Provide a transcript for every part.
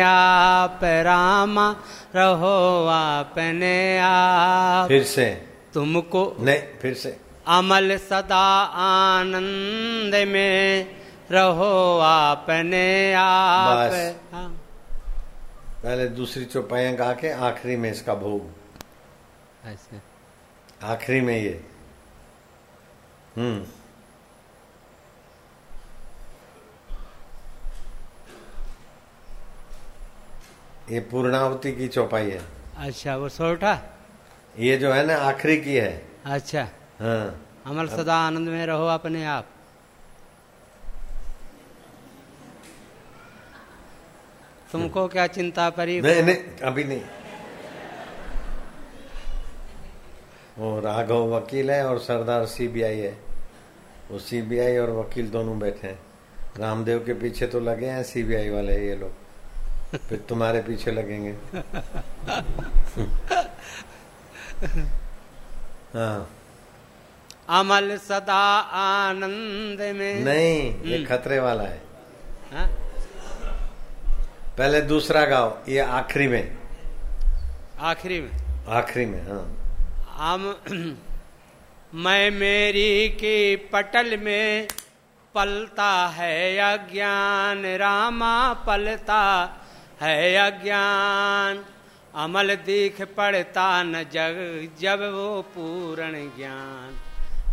आप रामा रहो आपने आप। फिर से। तुमको नहीं फिर से। अमल सदा आनंद में रहो आपने आप। बस। हाँ। पहले दूसरी चौपाइयाँ गा के आखिरी में इसका भोग। ऐसे। आखिरी में ये। हम्म। ये पूर्णावती की चौपाई है। अच्छा वो सोटा ये जो है ना आखिरी की है। अच्छा। हाँ। अमल सदा आनंद में रहो अपने आप। तुमको क्या चिंता परी? नहीं नहीं अभी नहीं। वो राघव वकील है और सरदार सीबीआई है। वो सीबीआई और वकील दोनों बैठे हैं। रामदेव के पीछे तो लगे हैं सीबीआई वाले ये लोग। फिर तुम्हारे पीछे लगेंगे। हाँ। अमल सदा आनंद में। नहीं ये हम्म। खतरे वाला है। हाँ? पहले दूसरा गाओ ये आखिरी में। आखिरी में? आखिरी में हाँ। हम मैं मेरी के पटल में पलता है अज्ञान रामा पलता है अज्ञान। अमल दीख पड़ता न जग जब वो पूर्ण ज्ञान।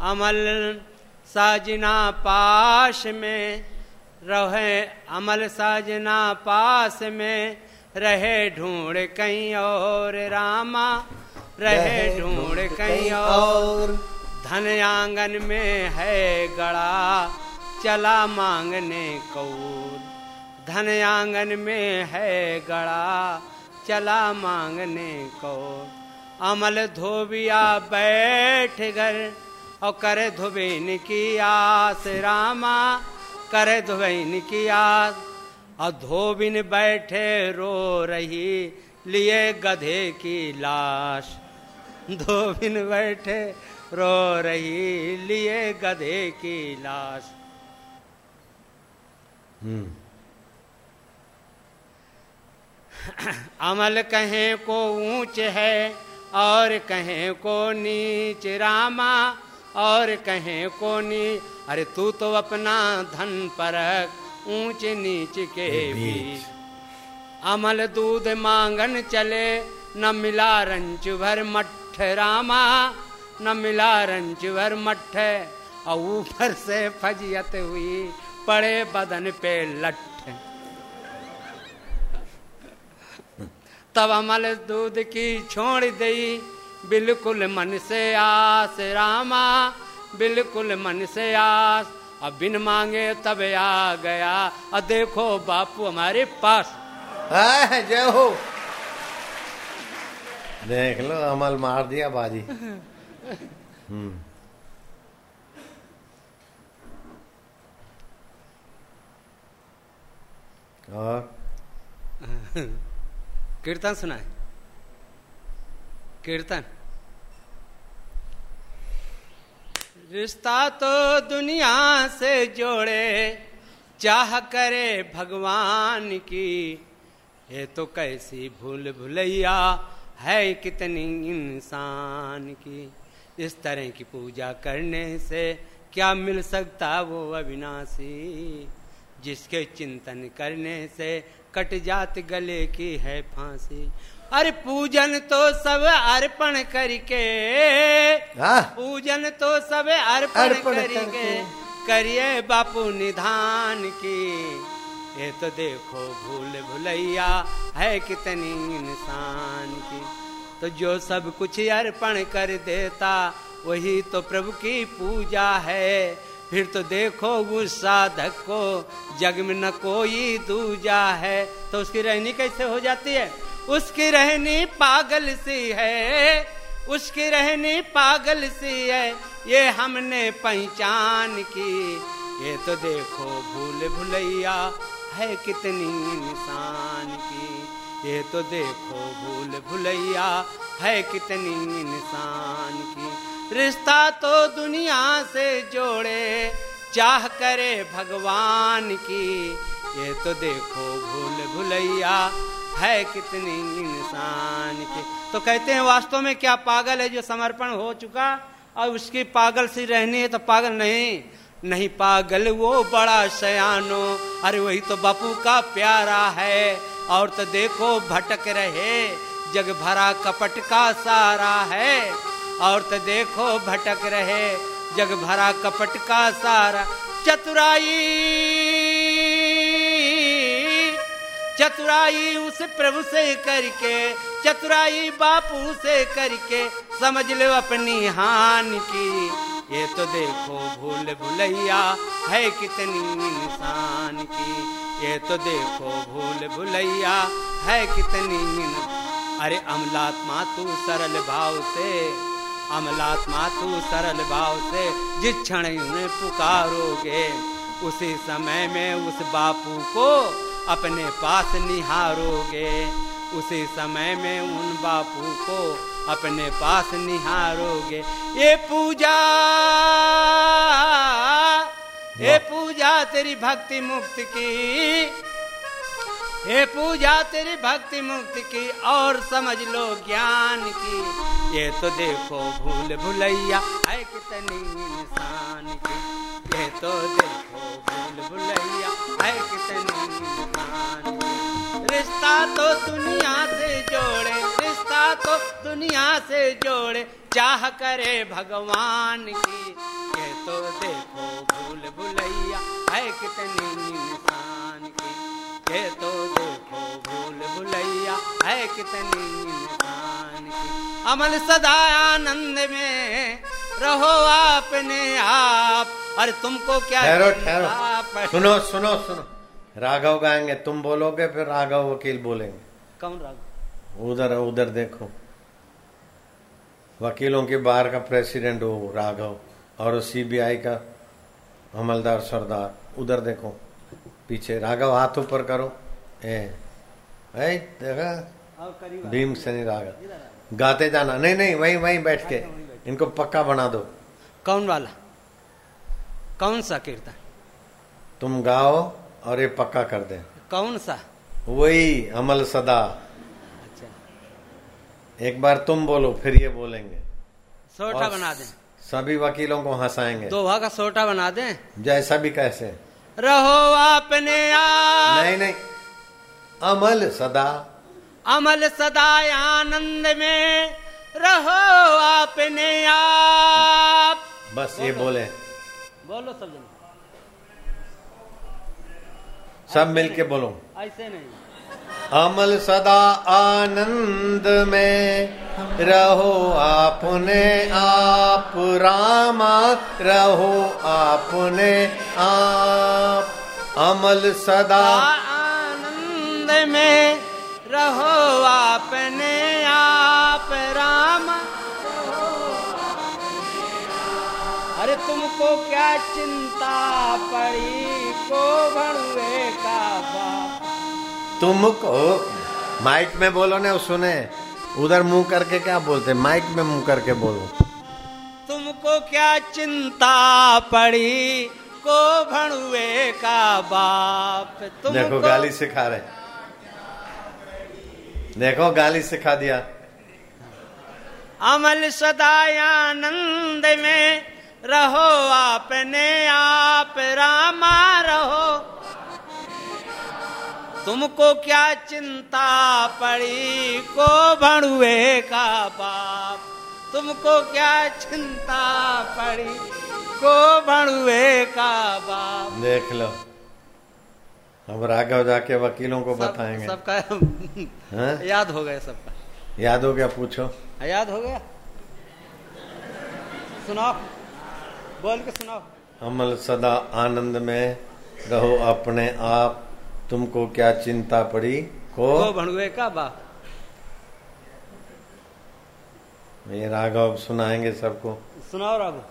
अमल साजना पास में रहे अमल साजना पास में रहे ढूंढ कहीं और रामा रहे ढूंढ कहीं और। धन आँगन में है गड़ा चला मांगने कौर। धन आँगन में है गड़ा, चला मांगने को। अमल धोबिया बैठ घर, और करे धुबेन की आस। रामा, करे धुबेन की आस। और धोबिन बैठे रो रही, लिए गधे की लाश। धोबिन बैठे रो रही, लिए गधे की लाश। हम्म। अमल कहें को ऊंच है और कहें को नीच रामा और कहें को नी अरे तू तो अपना धन परख ऊंच नीच के बीच। अमल दूध मांगन चले न मिला रंच भर मठ रामा न मिला रंच भर मठ और ऊपर से फजियत हुई पड़े बदन पे लठ। तब अमल दूध की छोड़ दई। बिल्कुल मन से आस रामा बिल्कुल मन से आस। अब बिन मांगे तब आ गया। और देखो बापू हमारे पास। है, जय हो। देख लो अमल मार दिया बाजी। हम्म। और? कीर्तन सुनाए कीर्तन। रिश्ता तो दुनिया से जोड़े, चाह करे भगवान की। ये तो कैसी भूल भुलैया है कितनी इंसान की। इस तरह की पूजा करने से क्या मिल सकता वो अविनाशी? जिसके चिंतन करने से कट जात गले की है फांसी। अरे पूजन तो सब अर्पण करके। हाँ। पूजन तो सब अर्पण करके। करिए बापू निधान की। ये तो देखो भूल भुलैया है कितनी इंसान की। तो जो सब कुछ अर्पण कर देता वही तो प्रभु की पूजा है। फिर तो देखो उस साधक को जग में न कोई दूजा है। तो उसकी रहनी कैसे हो जाती है? उसकी रहनी पागल सी है। उसकी रहनी पागल सी है। ये हमने पहचान की। ये तो देखो भूल भुलैया है कितनी इंसान की। ये तो देखो भूल भुलैया है कितनी इंसान की। रिश्ता तो दुनिया से जोड़े, चाह करे भगवान की। ये तो देखो भूल भुलैया, है कितनी इंसान की। तो कहते हैं, वास्तव में क्या पागल है जो समर्पण हो चुका? और उसकी पागल सी रहनी है तो पागल नहीं। नहीं पागल वो बड़ा सयानो, अरे वही तो बापू का प्यारा है। और तो देखो भटक रहे, जग भरा कपट का सारा है। और तो देखो भटक रहे, जग भरा कपट का सारा। चतुराई चतुराई उस प्रभु से करके, चतुराई बापू से करके, समझ लो अपनी हान की। ये तो देखो भूल भुलैया है कितनी इंसान की। ये तो देखो भूल भुलैया है कितनी। अरे अमलात्मा, तू सरल भाव से अमलात्मा तू सरल भाव से जिस क्षण उन्हें पुकारोगे उसी समय में उस बापू को अपने पास निहारोगे। उसी समय में उन बापू को अपने पास निहारोगे। ये पूजा ये पूजा तेरी भक्ति मुक्त की ये पूजा, तेरी भक्ति मुक्ति की और समझ लो ज्ञान की। ये तो देखो भूल भुलैया, है कितनी इंसान की। ये तो देखो भूल भुलैया, है कितनी इंसान रिश्ता तो दुनिया से जोड़े, रिश्ता तो दुनिया से जोड़े, चाह करे भगवान की। ये तो देखो भूल भुलैया, है कितनी इंसान की। ये तो देखो भूल भुलैया है कितनी की। अमल सदा आनंद में रहो अपने आप। अरे तुमको क्या ठहरो ठहरो। सुनो सुनो सुनो। राघव गाएँगे तुम बोलोगे फिर राघव वकील बोलेंगे। कौन राघव? उधर उधर देखो। वकीलों के बाहर का प्रेसिडेंट हो राघव और सीबीआई का अमलदार सरदार। उधर देखो। पीछे राघव हाथ ऊपर करो। ए देखा? और भीम सैनी राघव। गाते जाना। नहीं नहीं वहीं वहीं बैठ के। इनको पक्का बना दो। कौन वाला? कौन सा कीर्तन? तुम गाओ और ये पक्का कर दे। कौन सा? वही अमल सदा। अच्छा। एक बार तुम बोलो फिर ये बोलेंगे। सोटा बना दें। सभी वकीलों को हंसाएँगे। दोहा का सोटा बना दें। जैसा भी कैसे? रहो अपने आप नहीं नहीं। अमल सदा। अमल सदा आनंद में। रहो अपने आप बस ये बोले। बोलो। सब सब मिलके बोलो। ऐसे नहीं। अमल सदा आनंद में। रहो आपने आप, रामा, रहो आपने आप। अमल सदा आनंद में। रहो आपने आप, राम अरे तुमको क्या चिंता पड़ी? को भड़ुए का तुमको माइक में बोलो ना सुने। उधर मुँह करके क्या बोलते? माइक में मुँह करके बोलो। तुमको क्या चिंता पड़ी? को भड़ुए का बाप? तुमको देखो गाली सिखा रहे। देखो गाली सिखा दिया। अमल सदा आनंद में रहो अपने आप रामा रहो तुमको क्या चिंता पड़ी? को भणुए का बाप तुमको क्या चिंता पड़ी? को भणुए का बाप देख लो। अब राघव जाके वकीलों को सब, बताएँगे। सबका हाँ? याद हो गया सबका। याद हो गया पूछो। याद हो गया? सुनाओ। बोल के सुनाओ। अमल सदा आनंद में रहो अपने आप। तुमको क्या चिंता पड़ी? को भणुए का बाप। ये राघव सुनाएँगे सबको। सुनाओ राघव।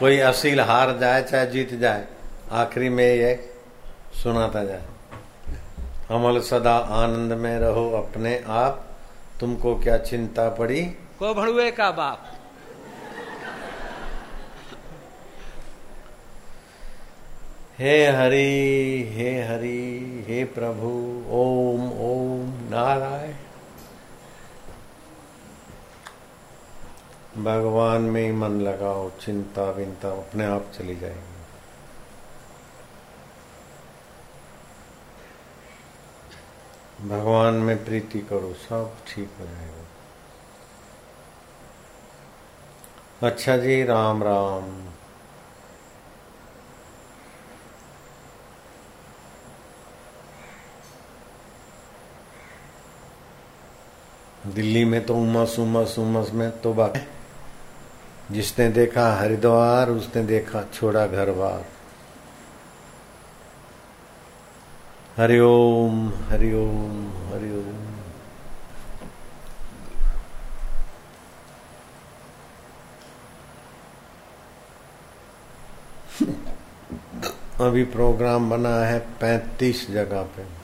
कोई असील हार जाए चाहे जीत जाए आखिरी में ये सुनाता जाए। अमल सदा आनंद में रहो अपने आप। तुमको क्या चिंता पड़ी? को भणुए का बाप। हे हरि हे हरि, हे प्रभु, ओम ओम नारायण। भगवान में ही मन लगाओ, चिंता, विंता, अपने आप चली जाएगी। भगवान में प्रीति करो, सब ठीक हो जाएगा। अच्छा जी, राम राम। दिल्ली में तो उमस उमस उमस में तो बात जिसने देखा हरिद्वार, उसने देखा छोड़ा घर बार हरिओम हरिओम हरिओम अभी प्रोग्राम बना है पैंतीस जगह पे।